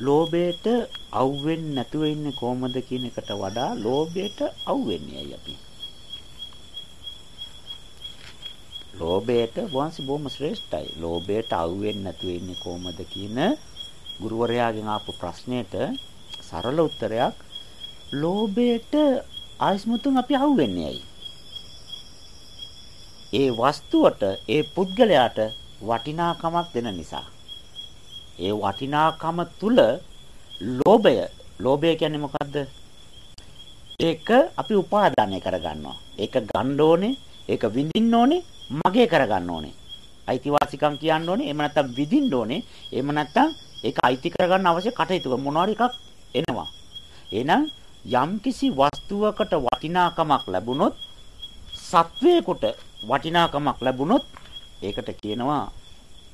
ලෝභයට අවුෙන්නේ නැතුව ඉන්නේ කොහොමද කියන එකට වඩා ලෝභයට අවුෙන්නේ අපි. ලෝභයට වංශ බොහොම ශ්‍රේෂ්ඨයි. ලෝභයට අවුෙන්නේ නැතුව ඉන්නේ කොහොමද කියන ගුරුවරයාගෙන් ආපු ප්‍රශ්නෙට සරල උත්තරයක් ලෝභයට ආයස්මුතුන් අපි අහුවෙන්නේ ඇයි? ඒ වස්තුවට ඒ පුද්ගලයාට වටිනාකමක් දෙන නිසා. ඒ වටිනාකම තුල ලෝභය ලෝභය කියන්නේ මොකද්ද? ඒක අපි උපාදානය කරගන්නවා. ඒක ගන්න ඕනේ, ඒක විඳින්න ඕනේ, මගේ කරගන්න ඕනේ. අයිතිවාසිකම් කියන්න ඕනේ, එහෙම නැත්නම් විඳින්න ඕනේ, එහෙම නැත්නම් ඒක අයිති කරගන්න අවශ්‍ය කටයුතු මොනවාරි එකක් එනවා. එහෙනම් යම්කිසි වස්තුවකට වටිනාකමක් ලැබුණොත් සත්වයකට වටිනාකමක් ලැබුණොත් ඒකට කියනවා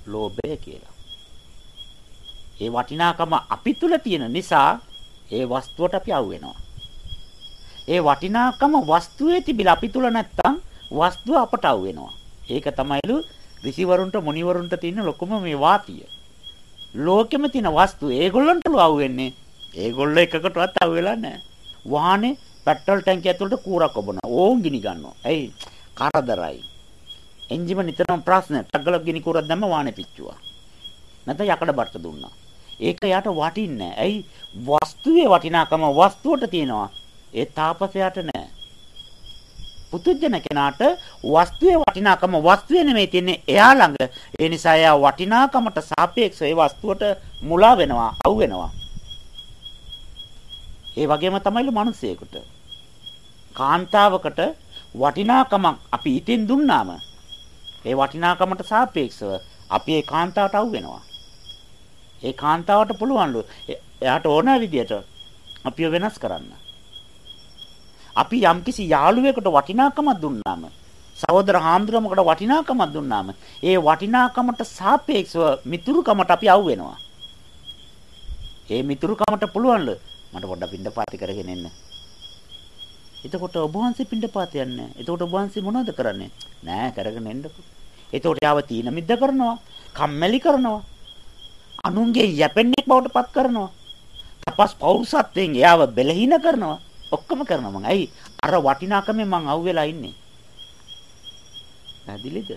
ලෝභය කියලා. ඒ වටිනාකම අපි තුල තියෙන නිසා ඒ වස්තුවට අපි අවු වෙනවා. ඒ වටිනාකම වස්තුවේ තිබිලා අපි තුල නැත්තම් වස්තුව අපට අවු වෙනවා. ඒක තමයිලු ඍෂිවරුන්ට මුනිවරුන්ට තියෙන ලොකුම මේ වාතිය. ලෝකෙම තියෙන වස්තු ඒගොල්ලන්ටලු අවු වෙන්නේ. ඒගොල්ලෝ එකකටවත් අවු වෙලා නැහැ. වාහනේ පෙට්‍රල් ටැංකිය ඇතුළට කූරක් ඔබනවා. ඕන් ගිනි ගන්නවා. ඇයි? කරදරයි. එන්ජිම නිතරම ප්‍රශ්න. ටග්ගල ගිනි කූරක් දැම්ම වාහනේ පිච්චුවා. නැත්නම් යකඩ බට්ට දුන්නා. ඒක යට වටින්නේ ඇයි? වස්තුවේ වටිනාකම වස්තුවට තියෙනවා. ඒ තාපසයාට නෑ. පුදුජන කෙනාට වස්තුවේ වටිනාකම වස්තුවේ නෙමෙයි තියන්නේ එයා ළඟ. ඒ නිසා එයා වටිනාකමට සාපේක්ෂව ඒ වස්තුවට මුලා වෙනවා, අවු වෙනවා. ඒ වගේම තමයිලු මිනිස්සෙකුට. කාන්තාවකට වටිනාකමක් අපි ඉතින් දුන්නාම ඒ වටිනාකමට සාපේක්ෂව අපි ඒ කාන්තාවට අවු වෙනවා. ඒ කාන්තාවට පුළුවන්ලු එයාට ඕන විදියට අපිව වෙනස් කරන්න. අපි යම්කිසි යාළුවෙකුට වටිනාකමක් දුන්නාම සහෝදර හාමුදුරුවමකට වටිනාකමක් දුන්නාම ඒ වටිනාකමට සාපේක්ෂව මිතුරුකමට අපි අවු වෙනවා. ඒ මිතුරුකමට පුළුවන්ලු මට පොඩ්ඩක් පින්ඩපාති කරගෙන එන්න. එතකොට ඔබ වහන්සේ පින්ඩපාත යන්නේ. එතකොට ඔබ වහන්සේ මොනවද කරන්නේ? නෑ කරගෙන එන්නකෝ. එතකොට යාව තීන මිද්ද කරනවා, කම්මැලි කරනවා. අනුන්ගේ යැපෙන්නේ බවට පත් කරනවා. තපස් පෞරුසත්වයෙන් එයාව බෙලහින කරනවා. ඔක්කොම කරනවා මං. ඇයි? අර වටිනාකමෙන් මං අවුවෙලා ඉන්නේ. පැහැදිලිද?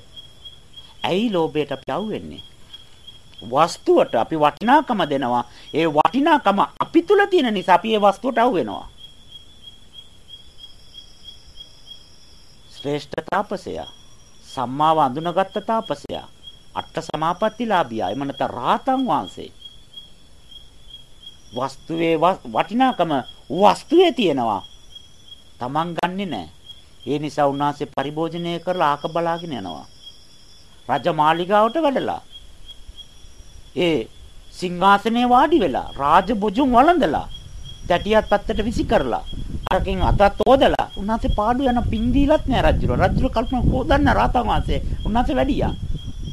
ඇයි ලෝභයට අපි අවුෙන්නේ? වස්තුවට අපි වටිනාකම දෙනවා. ඒ වටිනාකම අපි තුල තියෙන නිසා අපි ඒ වස්තුවට අවු වෙනවා. ශ්‍රේෂ්ඨ තාපසයා සම්මාව අඳුනගත්ත තාපසයා අට සමාපත්තිලාභියා එම නැත්නම් රාතන් වහන්සේ වස්තුවේ වටිනාකම වස්තුවේ තියෙනවා. Taman ගන්නෙ නැහැ. ඒ නිසා උන්වහන්සේ පරිභෝජනය කරලා ආක බලාගෙන යනවා. රජ මාලිගාවට වැඩලා ඒ සිංහාසනේ වාඩි වෙලා රාජ බොජුන් වළඳලා තැටියත් පැත්තට විසි කරලා අරකින් අතත් ඕදලා උන්වහන්සේ පාඩු යන පින් දීලත් නෑ රජුර රජුර කල්පනා කොදන්න රාතන් වහන්සේ උන්වහන්සේ වැඩියා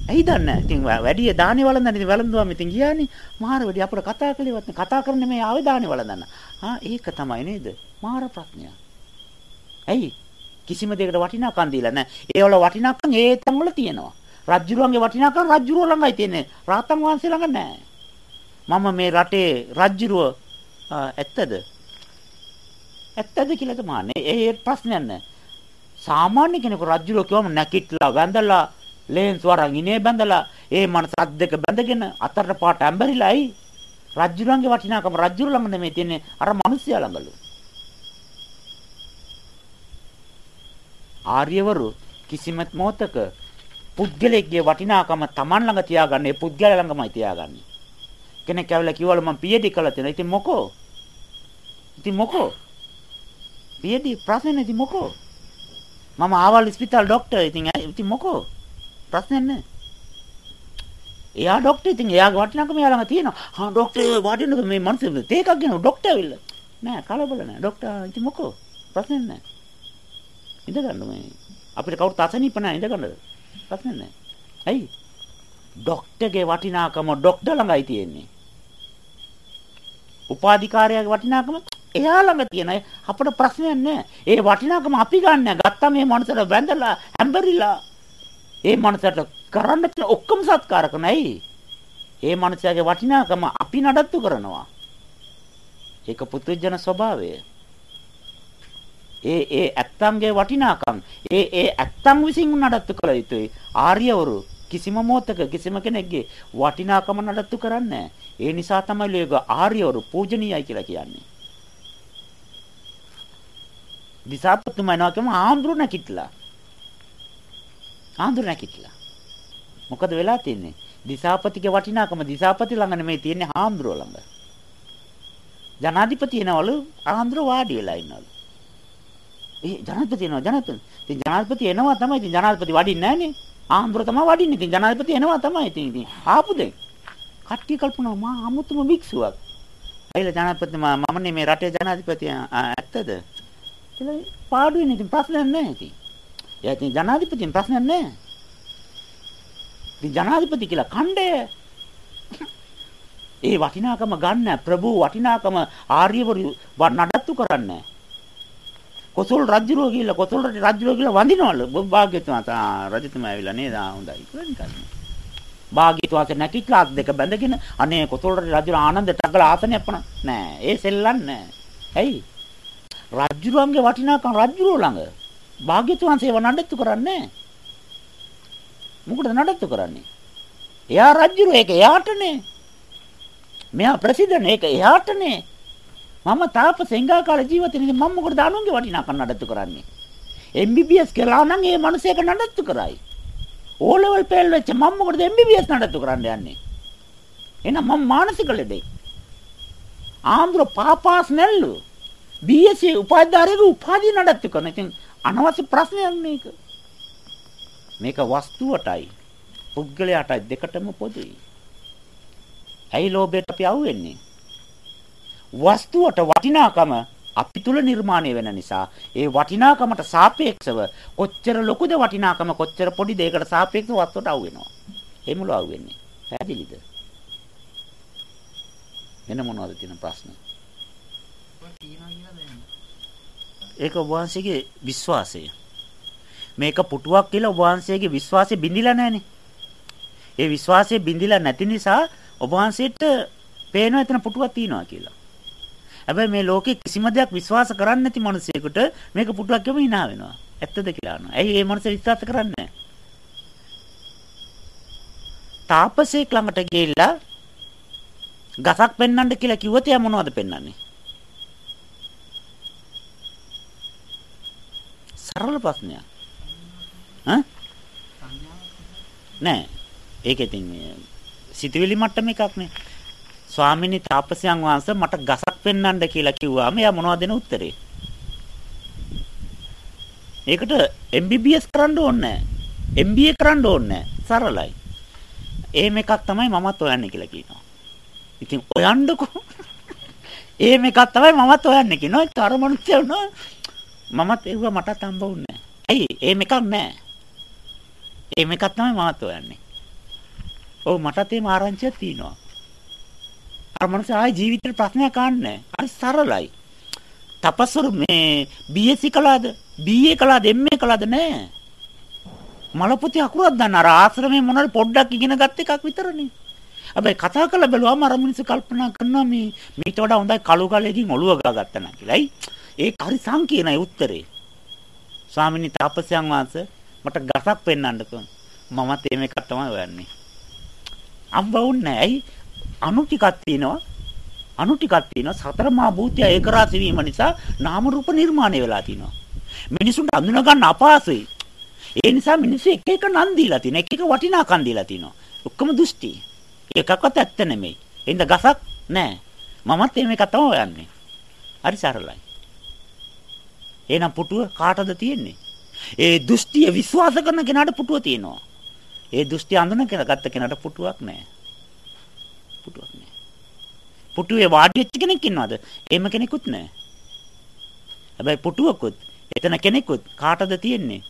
ඇයි දන්නේ ඉතින් වැඩි දානි වළඳන්න ඉතින් වළඳුවාම ඉතින් ගියානේ මාර වැඩි අපිට කතා කළේවත් කතා කරන්නේ මේ ආවේ දානි වළඳන්න ආ ඒක තමයි නේද මාර ප්‍රඥා ඇයි කිසිම දෙයකට වටිනාකම් දීලා නැහැ ඒ වල වටිනාකම් ඒ තැන් වල තියෙනවා රජ්ජුරුවන්ගේ වටිනාකම් රජ්ජුරුව ළඟයි තියෙන්නේ. රාතන් වහන්සේ ළඟ නැහැ. මම මේ රටේ රජ්ජුරුව ඇත්තද? ඇත්තද කියලා තමයි. ඒ ප්‍රශ්නයක් නැහැ. සාමාන්‍ය කෙනෙකු රජ්ජුරුව කිව්වම නැකිట్లా වැඳලා ලේන්ස් වරන් ඉනේ බැඳලා ඒ මනස අත් දෙක බැඳගෙන අතර පාට ඇඹරිලායි රජ්ජුරුවන්ගේ වටිනාකම රජ්ජුරුව ළඟ නෙමෙයි තියෙන්නේ අර මිනිස්සයා ළඟලු. ආර්යවරු කිසිම මොහතක පුද්ගලයෙක්ගේ වටිනාකම Taman ළඟ තියාගන්න ඒ පුද්ගලයා ළඟමයි තියාගන්නේ. කෙනෙක් ඇවිල්ලා කිව්වල මම PhD කළා තියෙනවා. ඉතින් මොකෝ? ඉතින් මොකෝ? PhD ප්‍රශ්නේ නැති මොකෝ? මම ආවල් ස්පිතාල ડોක්ටර්. ඉතින් ඉතින් මොකෝ? ප්‍රශ්නයක් නැහැ. එයා ડોක්ටර් ඉතින් එයාගේ වටිනාකම එයා ළඟ තියෙනවා. හා ડોක්ටර් වටිනක මේ මනුස්සය තේකක් ගෙනව ડોක්ටර් ඇවිල්ල. නෑ කලබල නෑ. ડોක්ටර් ඉතින් මොකෝ ප්‍රශ්නයක් නෑ. ඉඳ ගන්න මේ අපිට කවුරුත් අසනීප නෑ ඉඳ ගන්නද? ප්‍රශ්නයක් නෑ. ඇයි? ડોක්ටර්ගේ වටිනාකම ડોක්ටර් ළඟයි තියෙන්නේ. උපාධිකාරයාගේ වටිනාකම එයා ළඟ තියෙන අපිට ප්‍රශ්නයක් නෑ. ඒ වටිනාකම අපි ගන්න. ගත්තා මේ මනුස්සය වැඳලා හැම්බරිලා ඒ මනසට කරන්න තියෙන ඔක්කොම සත්කාර කරනයි. ඒ මනුස්සයාගේ වටිනාකම අපි නඩත්තු කරනවා. ඒක පුදුජන ස්වභාවය. ඒ ඒ ඇත්තන්ගේ වටිනාකම් ඒ ඒ ඇත්තන් විසින් නඩත්තු කළ යුතුයි. ආර්යවරු කිසිම මොහතක කිසිම කෙනෙක්ගේ වටිනාකම නඩත්තු කරන්නේ ඒ නිසා තමයි ලෝක ආර්යවරු පූජනීයයි කියලා කියන්නේ. දිසාපතුමා නෝකම ආම්දුරු නැකිట్లా. ආම්දුරු නැකිట్లా. මොකද වෙලා තින්නේ? දිසාපතිගේ වටිනාකම දිසාපති ළඟ නෙමෙයි තියෙන්නේ ආම්දුරු ළඟ. ජනාධිපති එනවලු ආම්දුරු වාඩි වෙලා ඉන්නවලු. ඒ ජනාධිපති එනවා ජනාධිපති. ඉතින් ජනාධිපති එනවා තමයි. ඉතින් ජනාධිපති වඩින්නේ නැහනේ. ආම්දුර තමයි වඩින්නේ. ඉතින් ජනාධිපති එනවා තමයි. ඉතින් ඉතින් ආපු දෙන්. කට්ටිය කල්පනා මා අමුතුම භික්ෂුවක්. ඇයිලා ජනාධිපති මම නේ මේ රටේ ජනාධිපති ඇත්තද? කියලා පාඩු වෙන ඉතින් ප්‍රශ්නයක් නැහැ ඉතින්. එයා ඉතින් ජනාධිපතින් ප්‍රශ්නයක් නැහැ. ඉතින් ජනාධිපති කියලා ඛණ්ඩය ඒ වටිනාකම ගන්න ප්‍රභු වටිනාකම ආර්යවරු නඩත්තු කරන්නේ කොසල් රජුරෝ කියලා කොසල් රජුරෝ කියලා වඳිනවලු. භාග්‍යතුමා රජතුමා ඇවිල්ලා නේද? හොඳයි. කියලා නිකන් භාග්‍යතුමාට නැකිట్లా දෙක බැඳගෙන අනේ කොසල් රජුරෝ ආනන්දට අගල ආසනයක් පන නෑ. ඒ සෙල්ලන්නේ ඇයි? රජුරුවන්ගේ වටිනාකම් රජුරුව ළඟ. භාග්‍යතුන් සේව නඩත්තු කරන්නේ මොකටද නඩත්තු කරන්නේ? එයා රජුරුව ඒක එයාටනේ මෙයා ප්‍රසිද්ධනේ ඒක එයාටනේ මම තාපස එංගා කාල ජීවිතේ ඉඳන් මම මොකටද අනුන්ගේ වටිනාකම් නඩත්තු කරන්නේ? MBBS කළා නම් ඒ මිනිසෙක් නඩත්තු කරයි. O level ෆේල් වෙච්ච මම මොකටද MBBS නඩත්තු කරන්න යන්නේ? එහෙනම් මම මානසික ලෙඩෙක් ආම්ද්‍ර පාපාස් නැල්ලු. BSc උපාධිධාරයක උපාධිය නඩත්තු කරන. ඉතින් අනවශ්‍ය ප්‍රශ්නයක් මේක. මේක වස්තුවටයි පුද්ගලයාටයි දෙකටම පොදුයි. ඇයි ලෝභයට අපි අහුවෙන්නේ? වස්තුවට වටිනාකම අපි තුල නිර්මාණය වෙන නිසා ඒ වටිනාකමට සාපේක්ෂව කොච්චර ලොකුද වටිනාකම කොච්චර පොඩි දෙයකට සාපේක්ෂව වස්තුවට අහු වෙනවා. එහෙමලු අහු වෙන්නේ. පැහැදිලිද? වෙන මොනවද තියෙන ප්‍රශ්න? ඒක ඔබ වහන්සේගේ විශ්වාසය. මේක පුටුවක් කියලා ඔබ වහන්සේගේ විශ්වාසය බිඳිලා නැහනේ. ඒ විශ්වාසය බිඳිලා නැති නිසා ඔබ වහන්සේට පේනවා එතන පුටුවක් තියෙනවා කියලා. හැබැයි මේ ලෝකේ කිසිම දෙයක් විශ්වාස කරන්නේ නැති මිනිසෙකුට මේක පුටුවක් කියම hina වෙනවා. ඇත්තද කියලා අහනවා. ඇයි මේ මිනිස්සු විශ්වාස කරන්නේ තාපසේක් ළඟට ගිහිල්ලා ගසක් පෙන්වන්න කියලා කිව්වොත් එයා මොනවද පෙන්වන්නේ? සරල ප්‍රශ්නයක්. ඈ? නෑ. ඒක ඉතින් සිතවිලි මට්ටම එකක් නේ. ස්වාමිනී තාපසයන් වහන්සේ මට ගසක් පෙන්වන්න කියලා කිව්වාම එයා මොනවද දෙන උත්තරේ? ඒකට MBBS කරන්න ඕනේ නෑ. MBA කරන්න ඕනේ නෑ. සරලයි. එහෙම එකක් තමයි මමත් හොයන්නේ කියලා කියනවා. ඉතින් හොයන්නකෝ. එහෙම එකක් තමයි මමත් හොයන්නේ කියනවා. ඒක අර මනුස්සයා වුණා මමත් ඒව මටත් හම්බ වුණේ ඇයි? එහෙම එකක් නැහැ. එහෙම එකක් තමයි මමත් හොයන්නේ. ඔව් මටත් එහෙම ආරංචියක් තියෙනවා. අර මනස ආයි ජීවිතේට ප්‍රශ්නයක් ආන්නේ හරි සරලයි. තපස්වරු මේ BSc කළාද? BA කළාද? MA කළාද නැහැ. මලපොතේ අකුරක් දාන්න අර ආශ්‍රමයේ මොනවාරි පොඩ්ඩක් ඉගෙන ගත්ත එකක් විතරනේ. හැබැයි කතා කරලා බැලුවාම අර මිනිස්සු කල්පනා කරනවා මේ මීට වඩා හොඳයි කළු කලෙකින් ඔළුව ගාගත්තා නා කියලා. ඇයි? ඒක හරි සංකීර්ණයි උත්තරේ. ස්වාමිනී තාපසයන් වහන්සේ මට ගසක් පෙන්වන්නකෝ. මමත් එහෙම එකක් තමයි හොයන්නේ. අම්බ වුන්නේ ඇයි? අණු ටිකක් තියෙනවා. අණු ටිකක් තියෙනවා. සතර මහා භූතය ඒක රාශි වීම නිසා නාම රූප නිර්මාණය වෙලා තිනවා. මිනිසුන්ට අඳුන ගන්න අපහසුයි. ඒ නිසා මිනිස්සු එක එක නම් දීලා තිනවා. එක එක වටිනාකම් දීලා තිනවා. ඔක්කොම දෘෂ්ටි. එකක්වත් ඇත්ත නෙමෙයි. එහෙනම් ගසක් නැහැ. මමත් එහෙම එකක් තමයි හොයන්නේ. හරි සරලයි. එහෙනම් පුටුව කාටද තියෙන්නේ? ඒ දෘෂ්ටිය විශ්වාස කරන කෙනාට පුටුව තියෙනවා. ඒ දෘෂ්ටි අඳුන ගත්ත කෙනාට පුටුවක් නැහැ. පුටුවක් නැහැ. පුටුවේ වාඩි වෙච්ච කෙනෙක් ඉන්නවද? එහෙම කෙනෙකුත් නැහැ. හැබැයි පුටුවකුත් එතන කෙනෙකුත් කාටද තියෙන්නේ?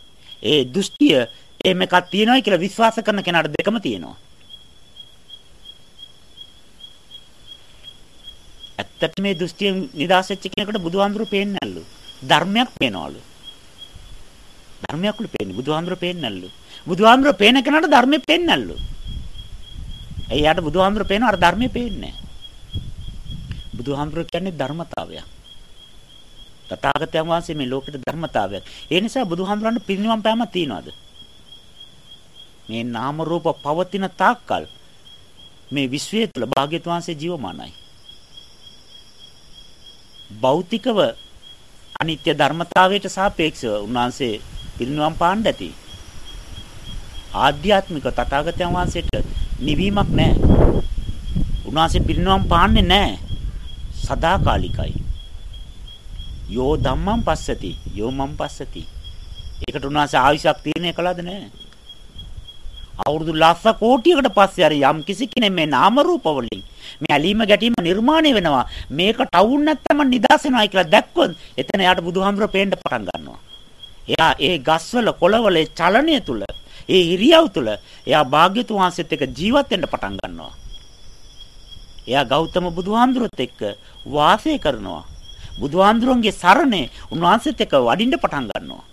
ඒ දෘෂ්ටිය එහෙම එකක් තියෙනවයි කියලා විශ්වාස කරන කෙනාට දෙකම තියෙනවා. ඇත්තට මේ දෘෂ්ටිය නිදාස් වෙච්ච කෙනෙකුට බුදුහාමුදුරු පේන්නේ නැල්ලු. ධර්මයක් පේනවලු. ධර්මයක්ලු පේන්නේ බුදුහාමුදුරුවෝ පේන්නල්ලු. බුදුහාමුදුරුවෝ පේන කෙනාට ධර්මෙ පේන්නල්ලු. එයාට බුදුහාමුදුර පේනවා අර ධර්මයේ පේන්නේ බුදුහාමුදුර කියන්නේ ධර්මතාවයක්. තථාගතයන් වහන්සේ මේ ලෝකෙට ධර්මතාවයක්. ඒ නිසා බුදුහාමුදුරන්ට පිරිනිවන් පෑමක් තියනවාද? මේ නාම රූප පවතින තාක්කල් මේ විශ්වය තුළ භාග්‍යතුන් වහන්සේ ජීවමානයි. භෞතිකව අනිත්‍ය ධර්මතාවයට සාපේක්ෂව උන්වහන්සේ පිරිනිවන් පාන්න ඇති. ආධ්‍යාත්මික තථාගතයන් වහන්සේට නිවීමක් නැහැ. උන්වහන්සේ පිරිනිවන් පාන්නේ නැහැ. සදාකාලිකයි. යෝ ධම්මං පස්සති යෝ මං පස්සති. ඒකට උන්වහන්සේ ආයුෂක් තියෙන එකලද නැහැ. අවුරුදු ලක්ෂ කෝටියකට පස්සේ හරි යම් කිසි කෙනෙක් මේ නාම රූප වලින් මේ ඇලීම ගැටීම නිර්මාණය වෙනවා. මේකට අවුල් නැත්තම නිදාස් වෙනවා කියලා දැක්කොත් එතන යාට බුදුහාමුදුර පේන්න පටන් ගන්නවා. එයා ඒ ගස්වල කොළවල චලනය තුල ඒ ඉරියව් තුල එයා භාග්‍යතුන් වහන්සේත් එක්ක ජීවත් වෙන්න පටන් ගන්නවා. එයා ගෞතම බුදුහාමුදුරත් එක්ක වාසය කරනවා. බුදුහාමුදුරන්ගේ සරණේ උන්වහන්සේත් එක්ක වඩින්න පටන් ගන්නවා.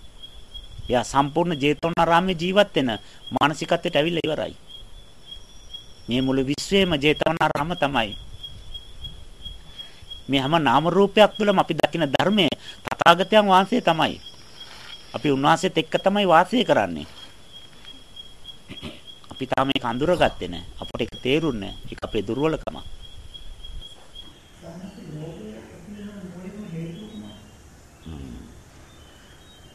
එයා සම්පූර්ණ ජේතවනාරාමයේ ජීවත් වෙන මානසිකත්වයට ඇවිල්ලා ඉවරයි. මේ මුළු විශ්වයේම ජේතවනාරාම තමයි. මේ හැම නාම රූපයක් තුළම අපි දකින ධර්මයේ තථාගතයන් වහන්සේ තමයි. අපි උන්වහන්සේත් එක්ක තමයි වාසය කරන්නේ. අපි තාම මේක අඳුරගත්තේ නැහැ. අපට ඒක තේරුන්නේ නැහැ. ඒක අපේ දුර්වලකම.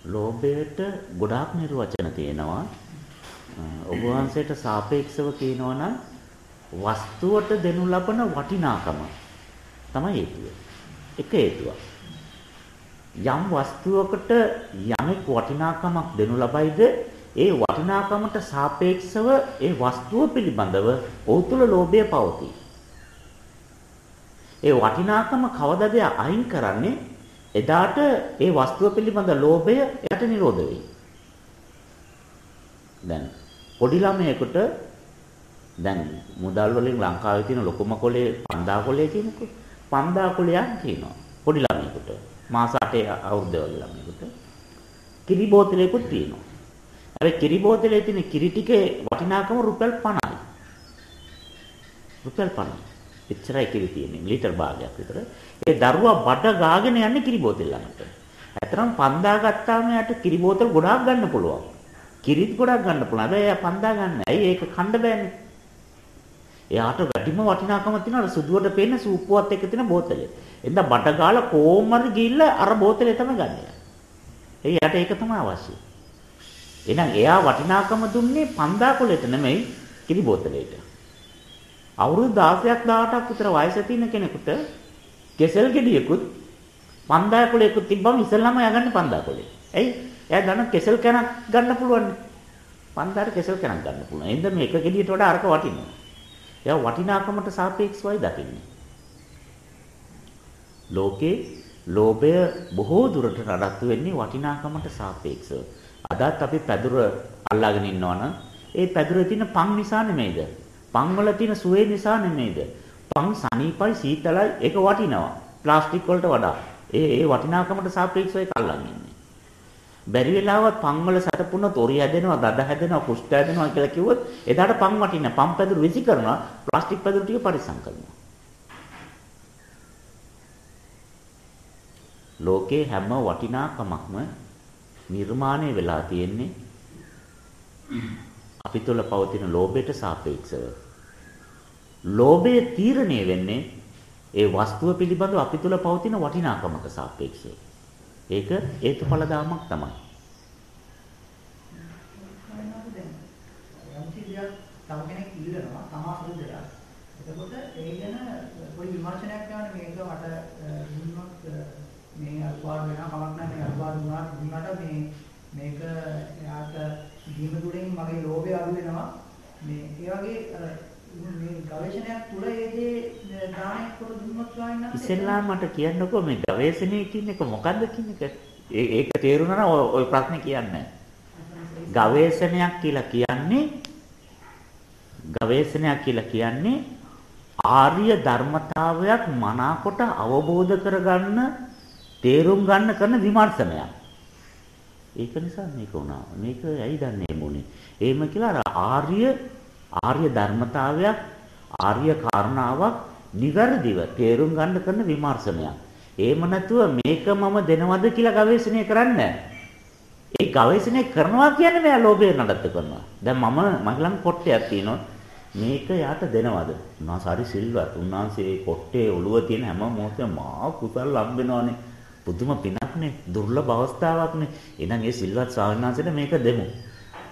ලෝභයට ගොඩාක් නිර්වචන තියෙනවා. ඔබ වහන්සේට සාපේක්ෂව කියනවා නම් වස්තුවට දෙනු ලබන වටිනාකම තමයි හේතුව. එක හේතුවක්. යම් වස්තුවකට යමෙක් වටිනාකමක් දෙනු ලබයිද ඒ වටිනාකමට සාපේක්ෂව ඒ වස්තුව පිළිබඳව ඔහු තුළ ලෝභය පවතී. ඒ වටිනාකම කවදද අයින් කරන්නේ එදාට ඒ වස්තුව පිළිබඳ ලෝභය එයට නිරෝධ වෙයි. දැන් පොඩි ළමයෙකුට දැන් මුදල් වලින් ලංකාවේ තියෙන ලොකුම කොලේ පන්දා කොලේ කියනකො පන්දා කොලයක් තියෙනවා පොඩි ළමයෙකුට මාස 8 අවුරුද්ද වගේ ළමයෙකුට කිරි බෝතලයකුත් තියෙනවා. හැබැයි කිරි බෝතලේ තියෙන කිරි ටිකේ වටිනාකම රුපියල් 50යි. රුපියල් 50. එච්චරයි කිරි තියෙන්නේ ලීටර් භාගයක් විතර. ඒ දරුවා බඩ ගාගෙන යන්නේ කිරි බෝතල් ළඟට. ඇතරම් පන්දා ගත්තාම යට කිරි බෝතල් ගොඩාක් ගන්න පුළුවන්. කිරිත් ගොඩාක් ගන්න පුළුවන්. හැබැයි එයා පන්දා ගන්න. ඇයි ඒක කන්න බෑනේ. එයාට වැඩිම වටිනාකම තියෙනවා සුදුවට පේන සූපුවත් එක්ක තියෙන බෝතලේ. එඳ බඩ ගාලා කොහොමද ගිහිල්ලා අර බෝතලේ තමයි ගන්න. එයාට ඒක තමයි අවශ්‍ය. එහෙනම් එයා වටිනාකම දුන්නේ පන්දා කොලෙට නෙමෙයි කිරි බෝතලේට. අවුරුදු 16ක් 18ක් විතර වයස තියෙන කෙනෙකුට කෙසල් ගෙඩියකුත් පන්දා කොලයකුත් තිබ්බම ඉස්සෙල්ලාම යගන්නේ පන්දා කොලේ. ඇයි? එයා ගන්න කෙසල් කනක් ගන්න පුළුවන්. පන්දාට කෙසල් කනක් ගන්න පුළුවන්. එහෙනම් මේ එක ගෙඩියට වඩා අරක වටිනවා. එයා වටිනාකමට සාපේක්ෂවයි දකින්නේ. ලෝකේ ලෝභය බොහෝ දුරට නඩත්තු වෙන්නේ වටිනාකමට සාපේක්ෂව. අදත් අපි පැදුර අල්ලාගෙන ඉන්නවනම් ඒ පැදුරේ තියෙන පන් නිසා නෙමෙයිද? පන් වල තියෙන සුවේ නිසා නෙමෙයිද? පන් සනීපයි සීතලයි ඒක වටිනවා. ප්ලාස්ටික් වලට වඩා. ඒ ඒ වටිනාකමට සාපේක්ෂව ඒක අල්ලන් ඉන්නේ. බැරි වෙලාවත් පන් වල සැතපුණ තොරි හැදෙනවා, දඩ හැදෙනවා, කුෂ්ඨ හැදෙනවා කියලා කිව්වොත් එදාට පන් වටින්නේ. පන් පැදුරු විසි කරනවා, ප්ලාස්ටික් පැදුරු ටික පරිස්සම් කරනවා. ලෝකේ හැම වටිනාකමක්ම නිර්මාණය වෙලා තියෙන්නේ අපි තුළ පවතින ලෝභයට සාපේක්ෂව. ලෝභය තීරණය වෙන්නේ ඒ වස්තුව පිළිබඳව අපි තුල පවතින වටිනාකමට සාපේක්ෂව. ඒක හේතුඵල දාමක් තමයි. තව කෙනෙක් ඉල්ලනවා තමා සුදුදයක්. එතකොට ඒ ගැන કોઈ විමර්ශනයක් කරන්න මේක මට දුන්නොත් මේ අල්පාඩු වෙනවා කමක් නැහැ මේ අල්පාඩු වුණාට දුන්නාට මේ මේක එයාට දීම තුලින් මගේ ලෝභය අඩු වෙනවා. මේ ඒ වගේ මේ ගවේෂණයක් තුල ඒ දේ දානයක් කොට දුන්නොත් ස්වාමීන් වහන්සේ ඉස්සෙල්ලා මට කියන්නකෝ මේ ගවේෂණය කියන එක මොකද්ද කියන එක. ඒක තේරුණා නම් ඔය ප්‍රශ්නේ කියන්නේ ගවේෂණයක් කියලා කියන්නේ ගවේෂණයක් කියලා කියන්නේ ආර්ය ධර්මතාවයක් මනාකොට අවබෝධ කරගන්න තේරුම් ගන්න කරන විමර්ශනයක්. ඒක නිසා මේක වුණා. මේක ඇයි දන්නේ මොනේ? එහෙම කියලා අර ආර්ය ආර්ය ධර්මතාවයක් ආර්ය කාරණාවක් නිවැරදිව තේරුම් ගන්න කරන විමර්ශනයක්. එහෙම නැතුව මේක මම දෙනවද කියලා ගවේෂණය කරන්නේ ඒ ගවේෂණය කරනවා කියන්නේ මෙයා ලෝභය නඩත්තු කරනවා. දැන් මම මගලන් කොට්ටයක් තියෙනවා. මේක යාට දෙනවද? උන්වහන්සේ සිල්වත්. උන්වහන්සේ කොට්ටේ ඔළුව තියෙන හැම මොහොතේම මා කුසල් ලම්බෙනවනේ. පුදුම පිනක්නේ. දුර්ලභ අවස්ථාවක්නේ. එහෙනම් ඒ සිල්වත් ස්වාමීන් වහන්සේට මේක දෙමු.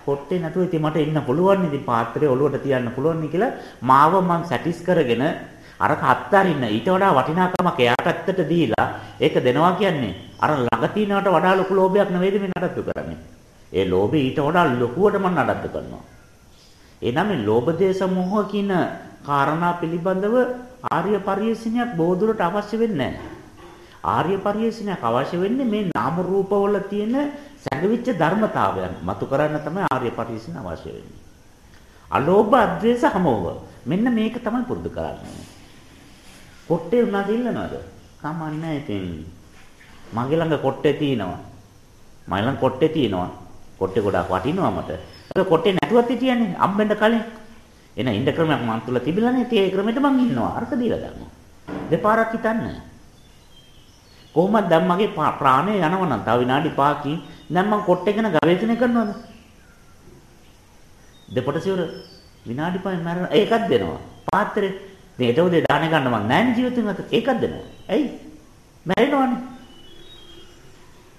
කොට්ටේ නැතුව ඉතින් මට ඉන්න පුළුවන් ඉතින් පාත්‍රය ඔළුවට තියන්න පුළුවන් කියලා මාව මම සැටිස් කරගෙන අරක අත්තරින්න ඊට වඩා වටිනාකමක් එයාට ඇත්තට දීලා ඒක දෙනවා කියන්නේ අර ළඟ තියනවට වඩා ලොකු ලෝභයක් නෙවෙයිද මේ නඩත්තු කරන්නේ. ඒ ලෝභය ඊට වඩා ලොකුවට මම නඩත්තු කරනවා. එනනම් මේ ලෝභ දේශ මොහ කියන කාරණා පිළිබඳව ආර්ය පරිශ්‍රණයක් බෝධුරට අවශ්‍ය වෙන්නේ නැහැ. ආර්ය පරිශ්‍රණයක් අවශ්‍ය වෙන්නේ මේ නාම රූපවල තියෙන සැඟවිච්ච ධර්මතාවයන් මතු කරන්න තමයි ආර්ය පරිශ්‍රණ අවශ්‍ය වෙන්නේ. අලෝභ අද්වේෂ හමෝව. මෙන්න මේක තමයි පුරුදු කරන්නේ. කොට්ටේ උනාද ඉල්ලනවද? කමන්නේ ඉතින්. මගේ ළඟ කොට්ටේ තියෙනවා. මගේ ළඟ කොට්ටේ තියෙනවා. කොට්ටේ ගොඩාක් වටිනවා මට. ඒක කොට්ටේ නැතුවත් හිටියනේ අම්බෙන්ද කලින්. එන ඉන්න ක්‍රමයක් මන් තුල තිබිලානේ. ඒ ක්‍රමෙට මං ඉන්නවා. අරක දීලා ගන්නවා. දෙපාරක් හිතන්න. කොහොමද දැන් මගේ ප්‍රාණය යනවා නම් තව විනාඩි 5කින් දැන් මං කොට්ටේ ගැන ගවේෂණය කරනවද? දෙපොට සිවුර විනාඩි 5න් මරන ඒකක් දෙනවා. පාත්‍රේ මේ ඊට උදේ දාන ගන්න මං නැහැ ජීවිතෙන් අත ඒකක් දෙනවා. ඇයි? මැරෙනවනේ.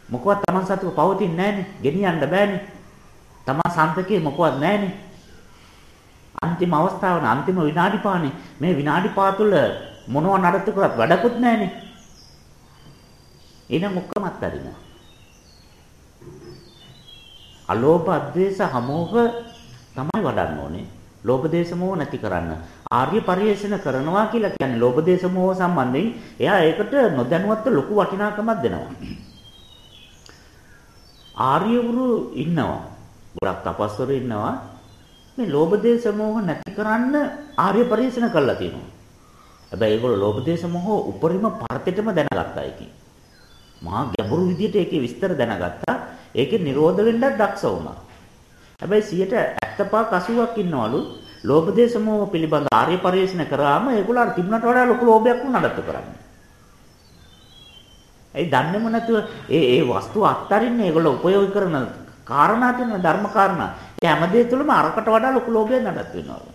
මොකවත් Taman සතුව පවතින්නේ නැහනේ. ගෙනියන්න බෑනේ. Taman සන්තකේ මොකවත් නැහනේ. අන්තිම අවස්ථාවන අන්තිම විනාඩි පානේ මේ විනාඩි පහ තුල මොනව නඩත්තු කරත් වැඩකුත් නැහනේ. එන මොකමත් අරිනවා. අලෝභ අද්වේෂ හමෝහ තමයි වඩන්න ඕනේ. ලෝභ දේශ මොහ නැති කරන්න. ආර්ය පරිේශන කරනවා කියලා කියන්නේ ලෝභ දේශ මොහ සම්බන්ධයෙන් එයා ඒකට නොදැනුවත්ව ලොකු වටිනාකමක් දෙනවා. ආර්යවරු ඉන්නවා. ගොඩක් තපස්වරු ඉන්නවා. මේ ලෝභ දේශ මොහ නැති කරන්න ආර්ය පරිේශන කළා තියෙනවා. හැබැයි ඒගොල්ලෝ ලෝභ දේශ මොහ උපරිම පරතෙටම දැනගත්තා ඒකේ. මහා ගැඹුරු විදියට ඒකේ විස්තර දැනගත්තා. ඒකේ නිරෝධ වෙන්නත් දක්ෂ වුණා. හැබැයි 75ක් 80ක් ඉන්නවලු ලෝභ දේශ මොහ පිළිබඳ ආර්ය පරිශ්‍රණ කරාම ඒගොල්ලෝ තිබුණට වඩා ලොකු ලෝභයක් උනඩත්තු කරන්නේ. ඒ දන්නේම නැතුව ඒ ඒ වස්තුව අත්තරින්නේ ඒගොල්ලෝ උපයෝග කරන කාරණා තියෙන ධර්ම කාරණා. ඒ හැමදේ තුළම අරකට වඩා ලොකු ලෝභයක් නඩත් වෙනවලු.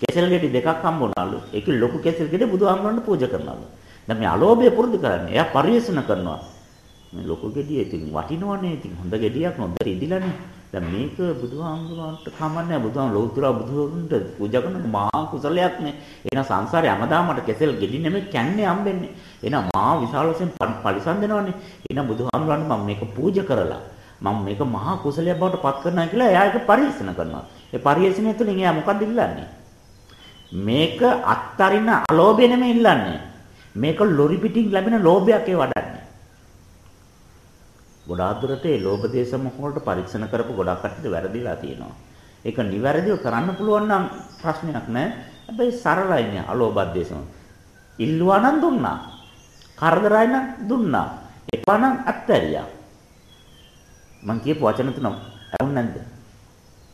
කෙසෙල් ගෙඩි දෙකක් හම්බුනාලු. ඒකේ ලොකු කෙසෙල් ගෙඩි බුදුහාමුදුරන්ට පූජා කරනවලු. දැන් මේ අලෝභය පුරුදු කරන්නේ. එයා පරිේශන කරනවා. මේ ලොකු ගෙඩිය ඉතින් වටිනවනේ. ඉතින් හොඳ ගෙඩියක් නොදැ ඉදිලානේ. දැන් මේක බුදුහාමුදුරන්ට කමන්නේ බුදුහාම ලෞතර බුදුහාමුදුරන්ට පූජා කරන මහා කුසලයක් නේ. එහෙනම් සංසාරේ හැමදාමට කෙසෙල් ගෙඩි නෙමෙයි කන්නේ හම්බෙන්නේ. එහෙනම් මහා විශාල වශයෙන් පරිසම් දෙනවනේ. එහෙනම් බුදුහාමුදුරන්ට මම මේක පූජා කරලා මම මේක මහා කුසලයක් බවට පත් කරනවා කියලා එයා ඒක පරිශන කරනවා. ඒ පරිශනය තුළින් එයා මොකක්ද ඉල්ලන්නේ? මේක අත්තරින අලෝභය නෙමෙයි ඉල්ලන්නේ. මේක ලොරි පිටින් ලැබෙන ලෝභයක් ඒ වඩන්නේ. ගොඩාක් දුරට ඒ ලෝභ දේශ මොහ වලට පරීක්ෂණ කරපු ගොඩක් කටට වැරදිලා තියෙනවා. ඒක නිවැරදිව කරන්න පුළුවන් නම් ප්‍රශ්නයක් නැහැ. හැබැයි සරලයි නේ අලෝභ දේශම. ඉල්ලුවා නම් දුන්නා. කරදරයි නම් දුන්නා. එපා නම් අත්හැරියා. මං කියපු වචන තුන ඇහුන් නැද්ද?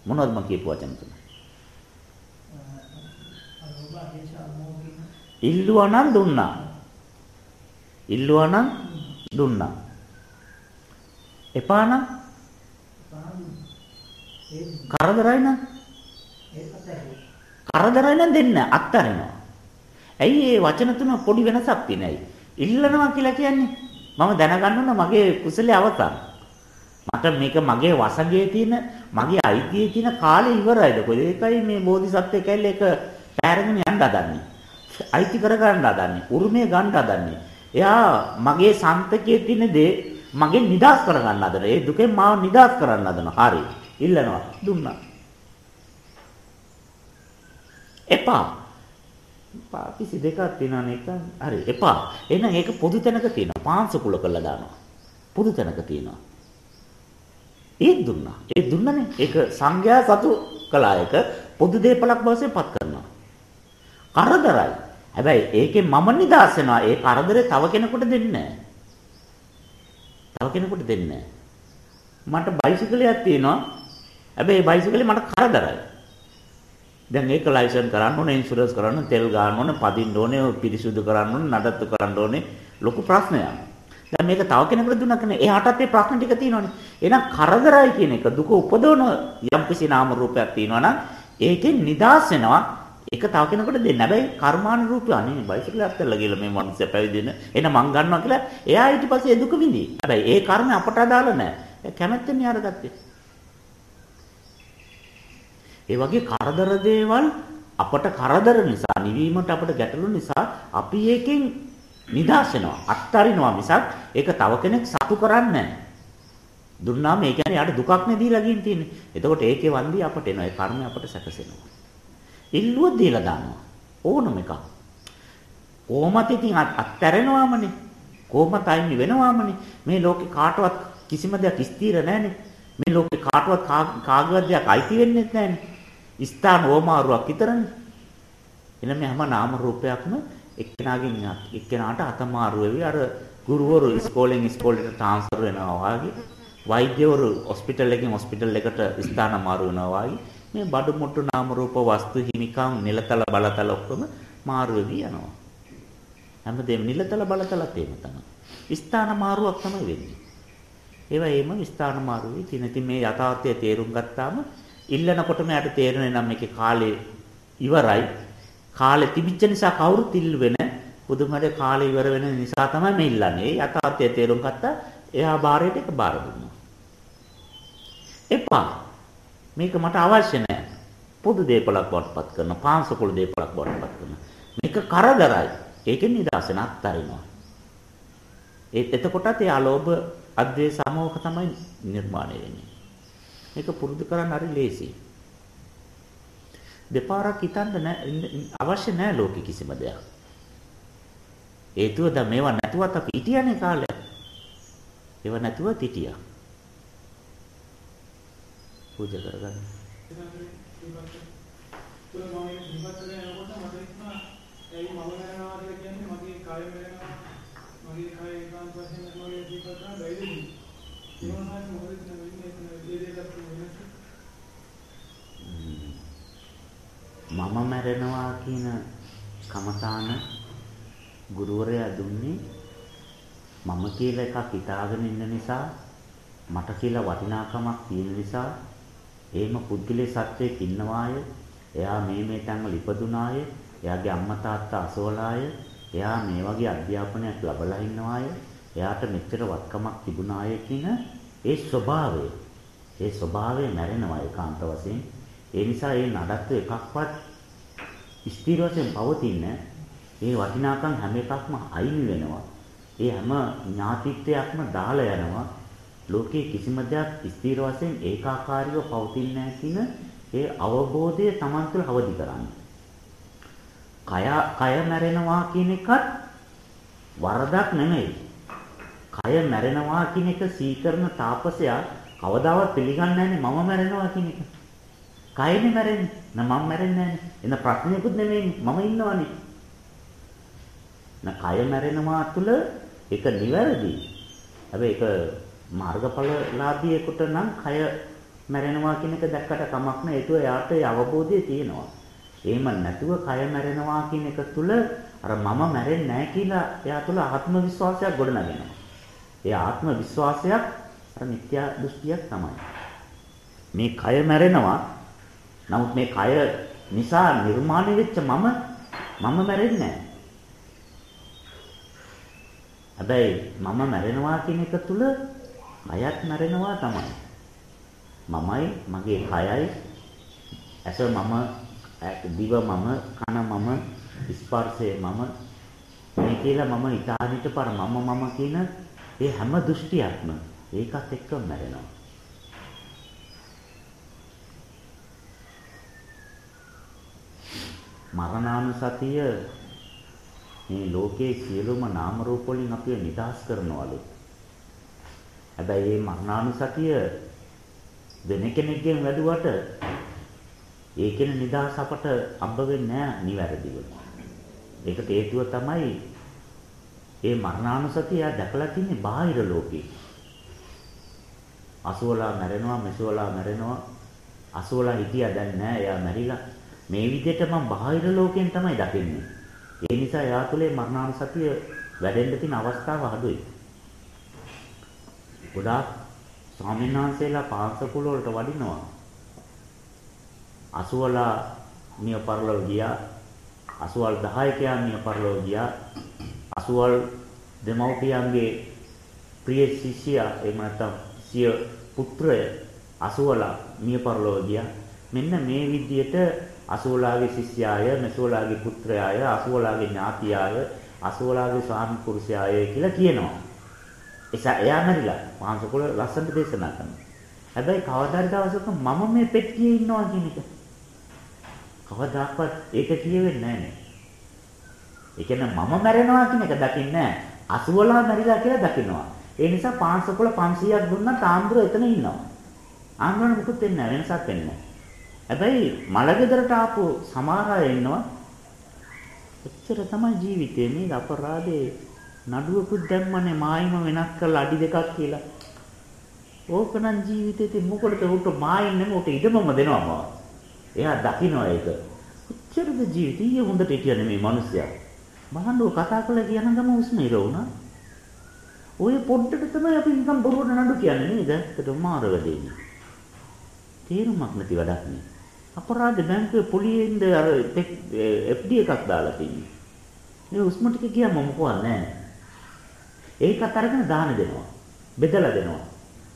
මොනවද මං කියපු වචන තුන? ඉල්ලුවා නම් දුන්නා. ඉල්ලුවා නම් දුන්නා. එපා නම් කරදරයි නම් කරදරයි නම් දෙන්න අත්තරිනවා. ඇයි මේ වචන තුන පොඩි වෙනසක් තියෙනයි? ඉල්ලනවා කියලා කියන්නේ මම දැනගන්න ඕන මගේ කුසලයේ අවසන්. මට මේක මගේ වසඟයේ තියෙන මගේ අයිතියේ තියෙන කාලේ ඉවරයිද කොහෙද? ඒකයි මේ බෝධිසත්වය කැල්ල එක පැරගෙන යන්න හදන්නේ. අයිති කර ගන්න හදන්නේ. උරුමය ගන්න හදන්නේ. එයා මගේ සන්තකයේ තියෙන දේ මගෙන් නිදහස් කර ගන්න හදන. ඒ දුකෙන් මාව නිදහස් කරන්න හදන. හරි. ඉල්ලනවා. දුන්නා. එපා. එපා කිසි දෙකක් තියෙනවනේ එක. හරි. එපා. එහෙනම් ඒක පොදු තැනක තියෙනවා. පාංශ කුල කරලා දානවා. පොදු තැනක තියෙනවා. ඒත් දුන්නා. ඒ දුන්නනේ. ඒක සංඝයා සතු කළා එක පොදු දෙපලක් බවසේ පත් කරනවා. කරදරයි. හැබැයි ඒකෙන් මම නිදහස් වෙනවා. ඒ කරදරේ තව කෙනෙකුට දෙන්නේ නැහැ. තව කෙනෙකුට දෙන්නේ මට බයිසිකලයක් තියෙනවා. හැබැයි බයිසිකලේ මට කරදරයි. දැන් ඒක ලයිසන්ස් කරන්න ඕනේ, ඉන්ෂුරන්ස් කරන්න, තෙල් ගන්න ඕනේ, පදින්න ඕනේ, පිරිසුදු කරන්න ඕනේ, නඩත්තු කරන්න ඕනේ. ලොකු ප්‍රශ්නයක්. දැන් මේක තව කෙනෙකුට දුන්නා කියන්නේ එයාටත් මේ ප්‍රශ්න ටික තියෙනවනේ. එහෙනම් කරදරයි කියන එක දුක උපදවන යම්කිසි නාම රූපයක් තියෙනවා නම් ඒකෙන් නිදාස් වෙනවා. ඒක තව කෙනෙකුට දෙන්න. හැබැයි කර්මානුරූපී අනේ බයිසිකලයක් අතල්ලා ගිහලා මේ මනුස්සයා පැවිදෙන. එන මං ගන්නවා කියලා එයා ඊට පස්සේ ඒ දුක විඳි. හැබැයි ඒ කර්ම අපට අදාළ නැහැ. කැමැත්තෙන් යාර ගත්තේ. ඒ වගේ කරදර දේවල් අපට කරදර නිසා නිවීමට අපට ගැටලු නිසා අපි ඒකෙන් නිදාස් වෙනවා අත්තරිනවා මිසක් ඒක තව කෙනෙක් සතු කරන්නේ දුන්නාම ඒ කියන්නේ යාට දුකක් නේ දීලා ගින් තියෙන්නේ. එතකොට ඒකේ වන්දි අපට එනවා. ඒ කර්මය අපට සැකසෙනවා. ඉල්ලුව දීලා දානවා. ඕනම එකක්. කොහොමත් ඉතින් අත්තරෙනවාමනේ. කොහොමත් අයින් වෙනවාමනේ. මේ ලෝකේ කාටවත් කිසිම දෙයක් ස්ථිර නැහැනේ. මේ ලෝකේ කාටවත් කාගවත් දෙයක් අයිති වෙන්නේ නැහැනේ. ස්ථාන ඕමාරුවක් විතරනේ. එනම් මේ හැම නාම රූපයක්ම එක්කෙනාගෙන් එක්කෙනාට අතමාරු වෙවි අර ගුරුවරු ඉස්කෝලෙන් ඉස්කෝලේට ට්‍රාන්ස්ෆර් වෙනවා වගේ වෛද්‍යවරු හොස්පිටල් එකකින් හොස්පිටල් එකට ස්ථාන මාරු වෙනවා වගේ මේ බඩු මුට්ටු නාම රූප වස්තු හිමිකම් නිලතල බලතල ඔක්කොම මාරු වෙවි යනවා හැමදේම නිලතල බලතලත් එහෙම තමයි ස්ථාන මාරුවක් තමයි වෙන්නේ ඒවා එහෙම ස්ථාන මාරු වෙයි තියෙන ඉතින් මේ යථාර්ථය තේරුම් ගත්තාම ඉල්ලනකොටම යාට තේරෙන්නේ නම් මේකේ කාලේ ඉවරයි. කාලේ තිබිච්ච නිසා කවුරුත් ඉල්ලුවේ නැහැ. පුදුමඩ කාලේ ඉවර වෙන නිසා තමයි මේ ඉල්ලන්නේ. ඒ යථාර්ථය තේරුම් ගත්තා. එයා බාරයට එක බාර දුන්නා. එපා. මේක මට අවශ්‍ය නැහැ. පොදු දේපලක් වටපත් කරන පාංශකුල දේපලක් වටපත් කරන. මේක කරදරයි. ඒකෙන් නිදාසන අත්තරිනවා. ඒත් එතකොටත් ඒ අලෝභ අද්වේෂ සමෝහ තමයි නිර්මාණය වෙන්නේ. මේක පුරුදු කරන්න හරි ලේසි. දෙපාරක් හිතන්න අවශ්‍ය නැහැ ලෝකෙ කිසිම දෙයක්. හේතුව දැන් මේවා නැතුවත් අපි හිටියනේ කාලයක්. ඒව නැතුවත් හිටියා. පූජා කරගන්න. මගේ කය ඒකාන්ත වශයෙන් මගේ ජීවිතය බැයිද? ඒවනම් මොකද මම මැරෙනවා කියන කමතාන ගුරුවරයා දුන්නේ මම කියලා එකක් හිතාගෙන ඉන්න නිසා මට කියලා වටිනාකමක් තියෙන නිසා එහෙම පුද්ගලයේ සත්‍යයක් ඉන්නවාය. එයා මේ මේ තැන්වල ඉපදුනාය. එයාගේ අම්මා තාත්තා අසෝලාය. එයා මේ වගේ අධ්‍යාපනයක් ලැබලා ඉන්නවාය. එයාට මෙච්චර වත්කමක් තිබුණාය කියන ඒ ස්වභාවය. ඒ ස්වභාවය මැරෙනවා ඒකාන්ත වශයෙන්. ඒ නිසා ඒ නඩත්තු එකක්වත් ස්ථිර වශයෙන් පවතින ඒ වටිනාකම් හැම එකක්ම අයින් වෙනවා. ඒ හැම ඥාතිත්වයක්ම දාලා යනවා. ලෝකයේ කිසිම දෙයක් ස්ථිර වශයෙන් ඒකාකාරීව පවතින්නේ නැහැ කියන ඒ අවබෝධය Taman තුළ අවදි කරන්න. කය කය මැරෙනවා කියන එකත් වරදක් නෙමෙයි. කය මැරෙනවා කියන එක සීකරන තාපසයා කවදාවත් පිළිගන්නේ නැහැ මම මැරෙනවා කියන එක. කයනේ මැරෙන්නේ. නෑ මම මැරෙන්නේ නෑනේ. එන ප්‍රශ්නයකුත් නෙමෙයි මම ඉන්නවනේ. නා කය මැරෙනවා තුල ඒක නිවැරදි. හැබැයි ඒක මාර්ගඵලලාභියෙකුට නම් කය මැරෙනවා කියන එක දැක්කට කමක් නෑ. ඒකෝ යාට ඒ අවබෝධය තියෙනවා. එහෙම නැතුව කය මැරෙනවා කියන එක තුල අර මම මැරෙන්නේ නැහැ කියලා එයා තුල ආත්ම විශ්වාසයක් ගොඩනගෙනවා. ඒ ආත්ම විශ්වාසයක් අර මිත්‍යා දෘෂ්ටියක් තමයි. මේ කය මැරෙනවා නමුත් මේ කය නිසා නිර්මාණය වෙච්ච මම මම මැරෙන්නේ නැහැ. හැබැයි මම මැරෙනවා කියන එක තුල අයත් මැරෙනවා තමයි. මමයි මගේ කයයි ඇස මම දිව මම කන මම ස්පර්ශය මම මේ කියලා මම ඊටානිට පර මම මම කියන ඒ හැම දෘෂ්ටියක්ම ඒකත් එක්ක මැරෙනවා. මරණානුසතිය මේ ලෝකයේ සියලුම නාම රූප වලින් අපිව නිදහස් කරනවලු. හැබැයි මේ මරණානුසතිය වෙන කෙනෙක්ගෙන් වැදුවට ඒකෙන නිදහස අපට අම්බ වෙන්නේ නැහැ නිවැරදිව. ඒකට හේතුව තමයි ඒ මරණානුසතිය දැකලා තින්නේ බාහිර ලෝකේ. අසුවලා මැරෙනවා මෙසුවලා මැරෙනවා අසුවලා හිටියා දැන් නෑ එයා මැරිලා මේ විදිහට මම බාහිර ලෝකයෙන් තමයි දකින්නේ. ඒ නිසා යා තුලේ මරණානුසතිය වැඩෙන්න තියෙන අවස්ථාව අඩුයි. ගොඩාක් ස්වාමීන් වහන්සේලා පාසකුල වලට වඩිනවා. අසුවලා මිය පරලොව ගියා. අසුවල් 10 මිය පරලොව ගියා. අසුවල් දෙමව්පියන්ගේ ප්‍රිය ශිෂ්‍යයා එහෙම නැත්නම් සිය පුත්‍රය අසුවලා මිය පරලොව ගියා. මෙන්න මේ විදිහට අසුවලාගේ ශිෂ්‍යයාය, මෙසුවලාගේ පුත්‍රයාය, අසුවලාගේ ඥාතියාය, අසුවලාගේ ස්වාමි පුරුෂයාය කියලා කියනවා. එසා එයා මැරිලා මාංශකොළ ලස්සනට දේශනා කරනවා. හැබැයි කවදාද දවසක මම මේ පෙට්ටියේ ඉන්නවා කියන එක. කවදාවත් ඒක කියෙවෙන්නේ නැහැ නේ. ඒ කියන්නේ මම මැරෙනවා කියන එක දකින්නේ නැහැ. අසුවලා මැරිලා කියලා දකිනවා. ඒ නිසා පාංශකොළ 500ක් දුන්නා තාම්බුර එතන ඉන්නවා. ආන්දරණ මුකුත් වෙන්නේ නැහැ වෙනසක් වෙන්නේ නැහැ. හැබැයි මලගෙදරට ආපු සමහර අය ඉන්නවා. එච්චර තමයි ජීවිතේ මේ අපරාධේ නඩුවකුත් දැම්මනේ මායිම වෙනස් කරලා අඩි දෙකක් කියලා. ඕකනම් ජීවිතේ මොකටද උට මායින් නෙමෙයි උට ඉඩමම දෙනවම. එයා දකින්න ඒක. කොච්චරද ජීවිතය හොඳට හිටියනේ මේ මිනිස්සයා. බලන්න කතා කළා කියන ගම උස්ම ඉර වුණා. ඔය පොඩ්ඩට තමයි අපි නිකන් බොරුවට නඩු කියන්නේ නේද? ඒකට මාර වැඩේනේ. තේරුමක් නැති වැඩක් නේ. අපරාධ බැංකුවේ පොලියෙන්ද අර FD එකක් දාලා තින්නේ. මේ උස්ම ටික ගියාම මොකවත් නැහැ. ඒකත් අරගෙන දාන දෙනවා. බෙදලා දෙනවා.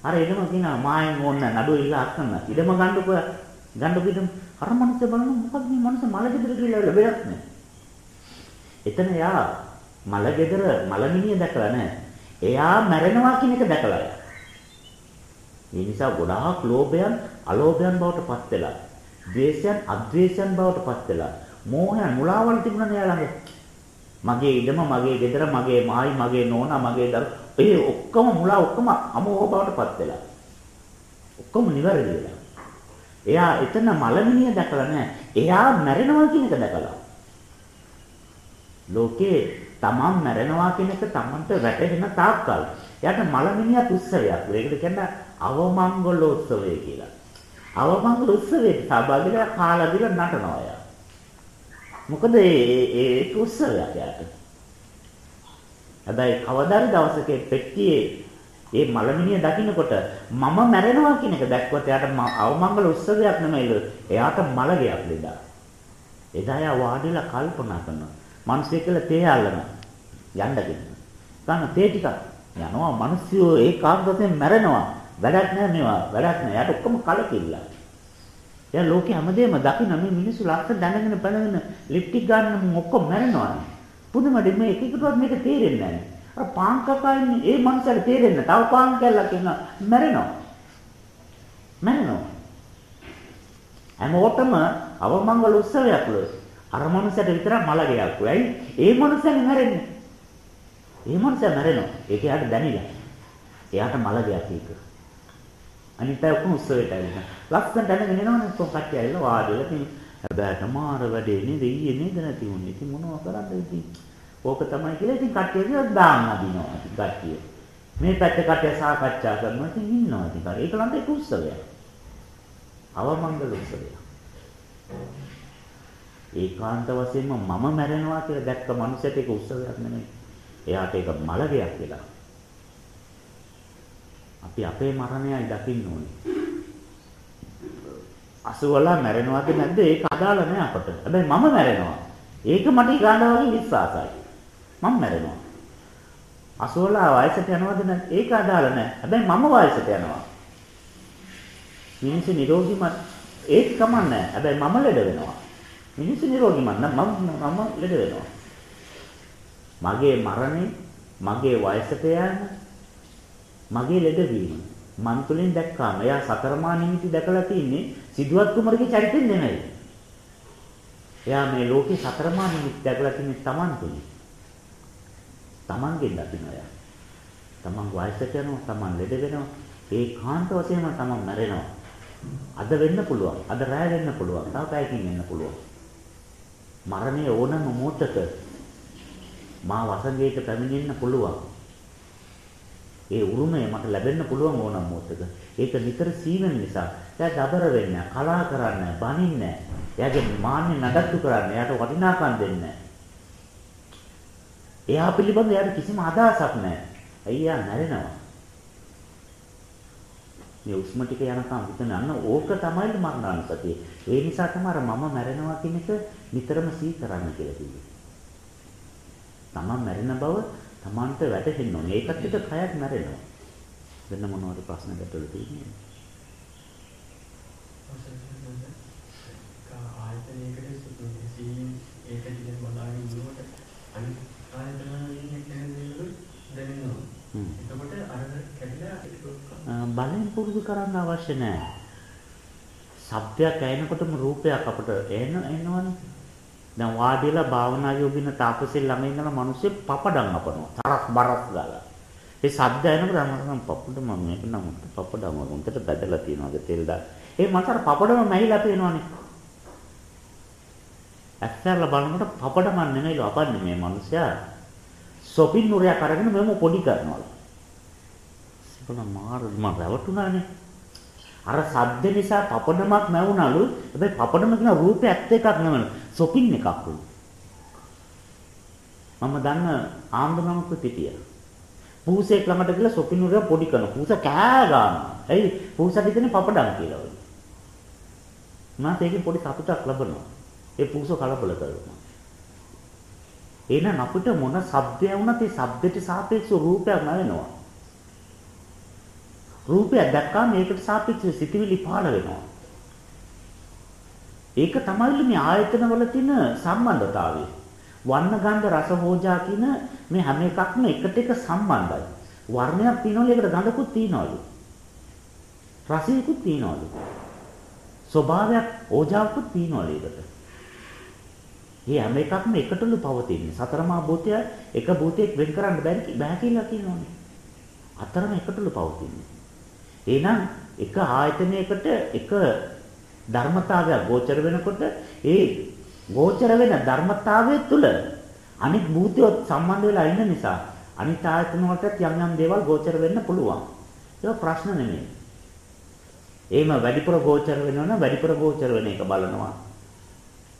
අර එදම කියනවා මායෙන් ඕන්න නඩුව ඉල්ල අක්කන්න. ඉඩම ගන්නකො ගන්නකො ඉඩම අර මනුස්ස බලන මොකද මේ මනුස්ස මල ගෙදර කියලා ලැබෙයක් නැහැ. එතන යා මල ගෙදර මලමිනිය දැකලා නැහැ. එයා මැරෙනවා කියන එක දැකලා. ඒ නිසා ගොඩාක් ලෝභයන් අලෝභයන් බවට පත් වෙලා ද්වේෂයන් අද්වේෂයන් බවට පත් වෙලා මෝහයන් මුලාවල් තිබුණා යා ළඟ මගේ ඉඩම මගේ ගෙදර මගේ මායි මගේ නෝනා මගේ දරු ඒ ඔක්කොම මුලා ඔක්කොම අමෝහ බවට පත් වෙලා. ඔක්කොම නිවැරදි වෙලා. එයා එතන මලමිනිය දැකලා නැහැ එයා මැරෙනවා කියන එක දැකලා. ලෝකේ තමන් මැරෙනවා කියන එක තමන්ට වැටහෙන තාක්කල්. එයාට මලමිනියත් උත්සවයක් ඒකට කියන්නේ අවමංගලෝත්සවය කියලා. අවමංගල උත්සවයට සහභාගී වෙලා කාලා බිලා නටනවා යා. මොකද ඒ ඒ උත්සවයක් යාට. හැබැයි කවදාද දවසක පෙට්ටියේ ඒ මලමිනිය දකින්නකොට මම මැරෙනවා කියන එක දැක්කොත් එයාට අවමංගල උත්සවයක් නෙමෙයිලු. එයාට මලගයක් දෙදා. එදා යා වාඩිලා කල්පනා කරනවා. මිනිස්සෙක් කියලා තේ අල්ලන යන්න දෙන්න. ගන්න තේ ටිකක් යනවා මිනිස්සු ඒකාන්තයෙන් මැරෙනවා. වැඩක් නෑ මේවා වැඩක් නෑ. යාට ඔක්කොම කලකිරිලා. එයා ලෝකේ හැමදේම දකින්න මේ මිනිස්සු ලක්ෂ දැනගෙන පැනගෙන ලිප්ටික් ගන්න ඔක්කොම මැරෙනවානේ. පුදුමඩ මේ එකෙකුටවත් මේක තේරෙන්නේ නැහැ. අර පාන් කකා ඉන්නේ ඒ මනුස්සයාට තේරෙන්නේ තව පාන් කැල්ලක් ඉන්න මැරෙනවා. මැරෙනවා. හැමෝටම අවමංගල උත්සවයක්ලු. අර මනුස්සයාට විතරක් මලගයක්. ඇයි? ඒ මනුස්සයානේ මැරෙන්නේ. ඒ මනුස්සයා මැරෙනවා. ඒක යාට දැනෙලා. එයාට මලගයක් ඒක. අනිත් අය ඔක්කොම උත්සවයට ඇවිල්ලා. ලස්සනට අඳගෙන එනවනේ කොහොම කට්ටිය ඇවිල්ලා වාඩි වෙලා ඉතින් හැබැයි මාර වැඩේ නේද ඊයේ නේද නැති වුනේ. ඉතින් මොනව කරන්නද ඉතින්. ඕක තමයි කියලා ඉතින් කට්ටිය කියලා දාන්න අදිනවා ඉතින් කට්ටිය. මේ පැත්ත කට්ටිය සාකච්ඡා කරනවා ඉතින් ඉන්නවා ඉතින්. ඒක ලන්ට ඒක උත්සවයක්. අවමංගල උත්සවයක්. ඒකාන්ත වශයෙන්ම මම මැරෙනවා කියලා දැක්ක මනුස්සයට ඒක උත්සවයක් නෙමෙයි. එයාට ඒක මලගයක් වෙලා. අපි අපේ මරණයයි දකින්න ඕනේ. අසුවලා මැරෙනවද නැද්ද ඒක අදාළ නෑ අපට. හැබැයි මම මැරෙනවා. ඒක මට ඊගාඩා වගේ විශ්වාසයි. මම මැරෙනවා. අසුවලා වයසට යනවද නැද්ද ඒක අදාළ නෑ. හැබැයි මම වයසට යනවා. මිනිස්සු නිරෝගීමත් ඒත් කමන්නේ හැබැයි මම ලෙඩ වෙනවා. මිනිස්සු නිරෝගීමත් නම් මම මම ලෙඩ වෙනවා. මගේ මරණය මගේ වයසට යෑම මගේ ලෙඩවීම මන් තුලින් දැක්කාම එයා සතරමා නිමිති දැකලා තින්නේ සිදුවත් කුමරගේ චරිතෙන් නෙමෙයි. එයා මේ ලෝකේ සතරමා නිමිති දැකලා තින්නේ Taman තුලින්. Tamanගෙන් දකින්න එයා. Taman වයසට යනවා, Taman ලෙඩ වෙනවා. ඒ කාන්ත වශයෙන්ම Taman මැරෙනවා. අද වෙන්න පුළුවන්. අද රැය වෙන්න පුළුවන්. තව පැයකින් වෙන්න පුළුවන්. මරණය ඕනම මොහොතක මා වසඟයට පැමිණෙන්න පුළුවන්. ඒ උරුමය මට ලැබෙන්න පුළුවන් ඕනම මොහොතක. ඒක නිතර සීවෙන නිසා එයා දබර වෙන්නේ කලා කරන්නේ බනින්නේ එයාගේ මාන්නේ නඩත්තු කරන්නේ එයාට වටිනාකම් දෙන්නේ එයා පිළිබඳ එයාට කිසිම අදහසක් නැහැ. ඇයි එයා මැරෙනවා. මේ උස්ම ටික යනකම් හිතන අන්න ඕක තමයි මරණානුසතිය. ඒ නිසා තමයි මම මැරෙනවා කියන එක නිතරම සිහි කරන්න කියලා කිව්වේ. තමන් මැරෙන බව තමන්ට වැටහෙන්න ඕනේ. ඒකත් එක කයක් මැරෙනවා. වෙන මොනවද ප්‍රශ්න ගැටලු තියෙන්නේ? බලෙන් පුරුදු කරන්න අවශ්‍ය නැහැ. සබ්දයක් ඇයෙනකොටම රූපයක් අපට එන එනවනේ. දැන් වාඩිලා භාවනා යෝගින තාපසේ ළඟ ඉඳලා මිනිස්සු පපඩම් අපනවා. තරස් බරස් ගාලා. ඒ සද්ද එනකොට මම පපඩම මේක නම් පපඩම උන්ට බැදලා තියනවාද තෙල් දා. ඒ මට අර පපඩම මැහිලා පේනවනේ. ඇස්සරලා බලනකොට පපඩම නෙමෙයිලු අපන්නේ මේ මිනිස්සයා. සොපින් නුරයක් අරගෙන මෙම පොඩි කරනවා. සිපල මාර මම රැවටුණානේ. අර සද්ද නිසා පපඩමක් නැවුණලු. හැබැයි පපඩම කියන රූපයක් එකක් නෙමෙයි. සොපින් එකක් වුණා. මම දන්න ආන්දරමක පිටිය. පූසෙක් ළඟට ගිහලා සොපින් නුරය පොඩි කරනවා. පූස කෑ ගන්නවා. එයි පූසට හිතන්නේ පපඩම් කියලා වගේ. මම ඒකෙන් පොඩි සතුටක් ලබනවා. ඒ පූස කලබල කරනවා. එහෙනම් අපිට මොන ශබ්දය වුණත් ඒ ශබ්දයට සාපේක්ෂව රූපයක් නැවෙනවා. රූපයක් දැක්කම ඒකට සාපේක්ෂව සිතිවිලි පහළ වෙනවා. ඒක තමයි මේ ආයතනවල තියෙන සම්බන්ධතාවය. වර්ණ ගන්ධ රස හෝජා කියන මේ හැම එකක්ම එකට එක සම්බන්ධයි. වර්ණයක් තියෙනවලු ඒකට ගඳකුත් තියෙනවලු. රසයකුත් තියෙනවලු. ස්වභාවයක් ඕජාවකුත් තියෙනවලු ඒකට. මේ හැම එකක්ම එකටලු පවතින්නේ. සතරමා භූතය එක භූතයක් වෙන් කරන්න බැරි බෑ කියලා කියනෝනේ. අතරම එකටලු පවතින්නේ. එහෙනම් එක ආයතනයකට එක ධර්මතාවයක් ගෝචර වෙනකොට ඒ ගෝචර වෙන ධර්මතාවය තුළ අනිත් භූතයොත් සම්බන්ධ වෙලා ඉන්න නිසා අනිත් ආයතන වලට යම් යම් දේවල් ගෝචර වෙන්න පුළුවන්. ඒක ප්‍රශ්න නෙමෙයි. එහෙම වැඩිපුර ගෝචර වෙනවනම් වැඩිපුර ගෝචර වෙන එක බලනවා.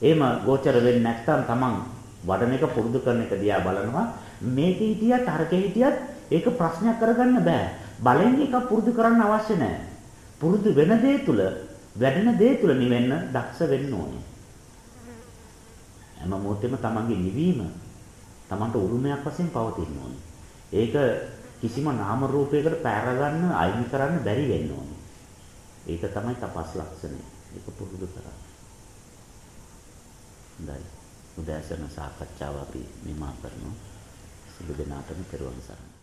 එහෙම ගෝචර වෙන්නේ නැත්නම් Taman වඩන එක පුරුදු කරන එක දිහා බලනවා. මේකේ හිටියත් අරකේ හිටියත් ඒක ප්‍රශ්නයක් කරගන්න බෑ. බලෙන් එක පුරුදු කරන්න අවශ්‍ය නැහැ. පුරුදු වෙන දේ තුල වැඩෙන දේ තුල නිවෙන්න දක්ෂ වෙන්න ඕනේ. හැම මොහොතෙම තමන්ගේ නිවීම තමන්ට උරුමයක් වශයෙන් පවතින්න ඕනේ. ඒක කිසිම නාම රූපයකට පැහැර ගන්න අයින් කරන්න බැරි වෙන්න ඕනේ. ඒක තමයි තපස් ලක්ෂණය. ඒක පුරුදු කරන්න. හොඳයි. උදෑසන සාකච්ඡාව අපි නිමා කරනවා. සියලු දෙනාටම පෙරවන් සරණයි.